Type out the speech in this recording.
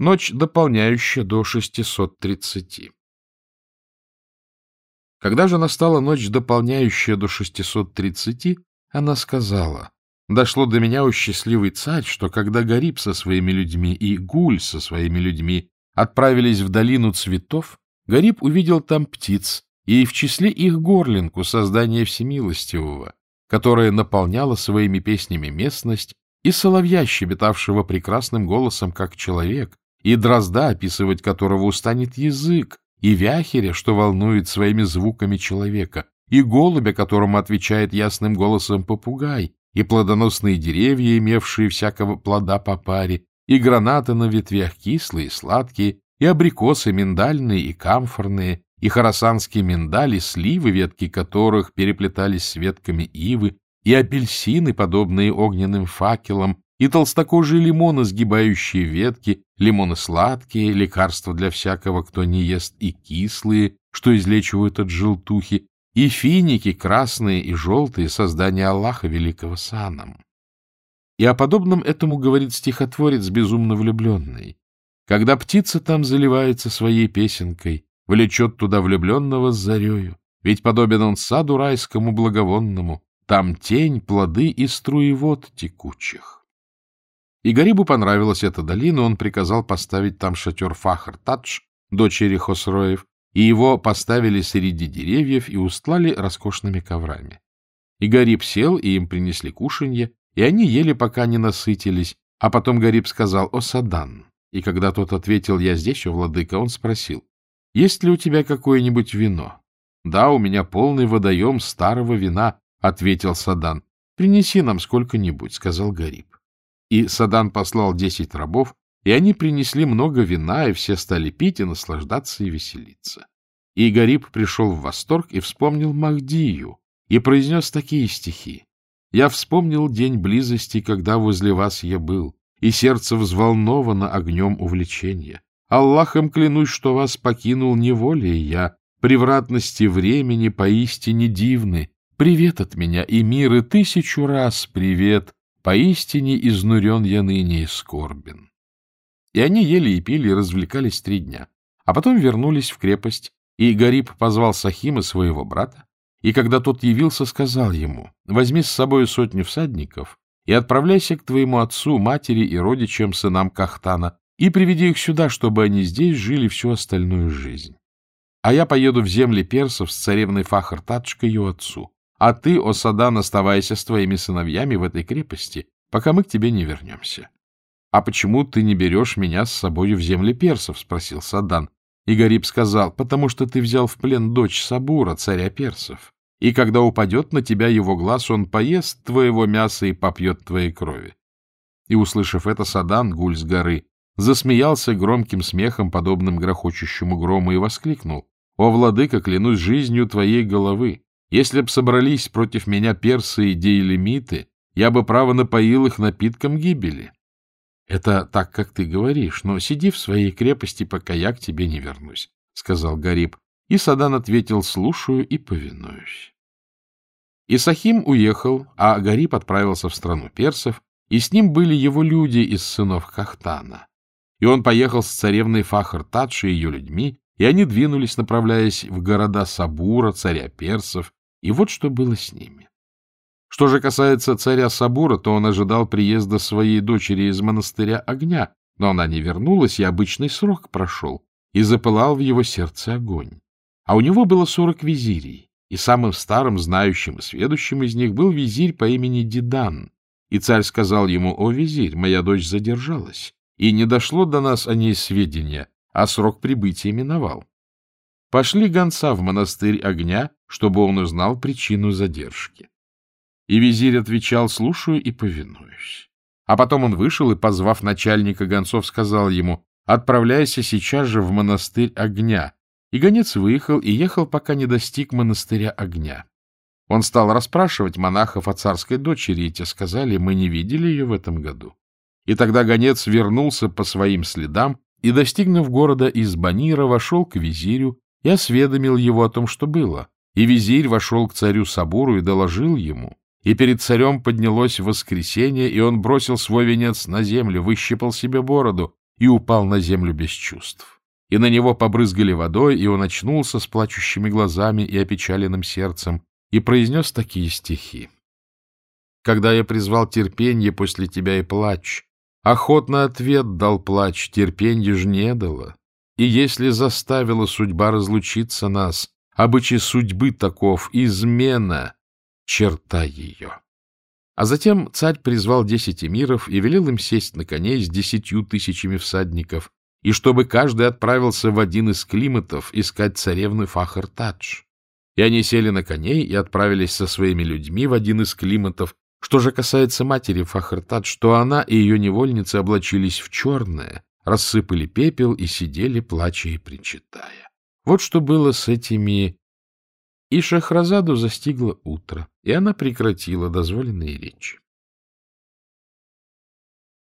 Ночь, дополняющая до 630. Когда же настала ночь, дополняющая до 630, она сказала, «Дошло до меня, у счастливый царь, что когда Гариб со своими людьми и Гуль со своими людьми отправились в долину цветов, Гариб увидел там птиц, и в числе их горлинку создания Всемилостивого, которая наполняла своими песнями местность, и соловья, щебетавшего прекрасным голосом, как человек, и дрозда, описывать которого устанет язык, и вяхеря, что волнует своими звуками человека, и голубя, которому отвечает ясным голосом попугай, и плодоносные деревья, имевшие всякого плода по паре, и гранаты на ветвях кислые, сладкие, и абрикосы миндальные и камфорные, и хоросанские миндали, сливы, ветки которых переплетались с ветками ивы, и апельсины, подобные огненным факелам, и толстокожие лимоны, сгибающие ветки, лимоны сладкие, лекарства для всякого, кто не ест, и кислые, что излечивают от желтухи, и финики, красные и желтые, создания Аллаха Великого Саном. И о подобном этому говорит стихотворец безумно влюбленный. Когда птица там заливается своей песенкой, влечет туда влюбленного с зарею, ведь подобен он саду райскому благовонному, там тень, плоды и струи вод текучих. И Гарибу понравилась эта долина, он приказал поставить там шатер Фахр-Тадж, дочери Хосроев, и его поставили среди деревьев и устлали роскошными коврами. И Гариб сел, и им принесли кушанье, и они ели, пока не насытились, а потом Гариб сказал «О, Садан!» И когда тот ответил «Я здесь, о владыка», он спросил «Есть ли у тебя какое-нибудь вино?» «Да, у меня полный водоем старого вина», — ответил Садан. «Принеси нам сколько-нибудь», — сказал Гариб. И Садан послал десять рабов, и они принесли много вина, и все стали пить и наслаждаться и веселиться. И Гариб пришел в восторг и вспомнил Махдию, и произнес такие стихи. «Я вспомнил день близости, когда возле вас я был, и сердце взволновано огнем увлечения. Аллахом клянусь, что вас покинул неволей я, превратности времени поистине дивны. Привет от меня и мир, и тысячу раз привет, Поистине изнурен я ныне и скорбен. И они ели и пили, и развлекались три дня. А потом вернулись в крепость, и Гариб позвал Сахима, своего брата, и когда тот явился, сказал ему, «Возьми с собой сотню всадников и отправляйся к твоему отцу, матери и родичам, сынам Кахтана, и приведи их сюда, чтобы они здесь жили всю остальную жизнь. А я поеду в земли персов с царевной Фахар-Тадж к ее отцу. А ты, о Садан, оставайся с твоими сыновьями в этой крепости, пока мы к тебе не вернемся. — А почему ты не берешь меня с собой в земли персов? — спросил Садан. И Гариб сказал, — потому что ты взял в плен дочь Сабура, царя персов. И когда упадет на тебя его глаз, он поест твоего мяса и попьет твоей крови. И, услышав это, Садан, гуль с горы, засмеялся громким смехом, подобным грохочущему грому, и воскликнул, «О, владыка, клянусь жизнью твоей головы! Если б собрались против меня персы и дейлемиты, я бы право напоил их напитком гибели. — Это так, как ты говоришь, но сиди в своей крепости, пока я к тебе не вернусь, — сказал Гариб. И Садан ответил, — слушаю и повинуюсь. Исахим уехал, а Гариб отправился в страну персов, и с ним были его люди из сынов Кахтана. И он поехал с царевной Фахр-Тадж и ее людьми, и они двинулись, направляясь в города Сабура, царя персов, и вот что было с ними. Что же касается царя Сабура, то он ожидал приезда своей дочери из монастыря огня, но она не вернулась, и обычный срок прошел, и запылал в его сердце огонь. А у него было сорок визирей, и самым старым, знающим и сведущим из них был визирь по имени Дидан. И царь сказал ему, «О, визирь, моя дочь задержалась, и не дошло до нас о ней сведения, а срок прибытия миновал. Пошли гонца в монастырь огня, чтобы он узнал причину задержки. И визирь отвечал, слушаю и повинуюсь. А потом он вышел и, позвав начальника гонцов, сказал ему, отправляйся сейчас же в монастырь огня. И гонец выехал и ехал, пока не достиг монастыря огня. Он стал расспрашивать монахов о царской дочери, и те сказали, мы не видели ее в этом году. И тогда гонец вернулся по своим следам и, достигнув города из Банира, вошел к визирю и осведомил его о том, что было. И визирь вошел к царю Сабуру и доложил ему. И перед царем поднялось воскресенье, и он бросил свой венец на землю, выщипал себе бороду и упал на землю без чувств. И на него побрызгали водой, и он очнулся с плачущими глазами и опечаленным сердцем, и произнес такие стихи. «Когда я призвал терпенье после тебя и плач, охотно ответ дал плач, терпенье ж не дало. И если заставила судьба разлучиться нас, обычай судьбы таков, измена, черта ее». А затем царь призвал десять эмиров и велел им сесть на коней с десятью тысячами всадников, и чтобы каждый отправился в один из климатов искать царевны Фахар-Тадж. И они сели на коней и отправились со своими людьми в один из климатов. Что же касается матери Фахар-Тадж, то она и ее невольницы облачились в черное, рассыпали пепел и сидели, плача и причитая. Вот что было с этими... И Шахразаду застигло утро, и она прекратила дозволенные речи.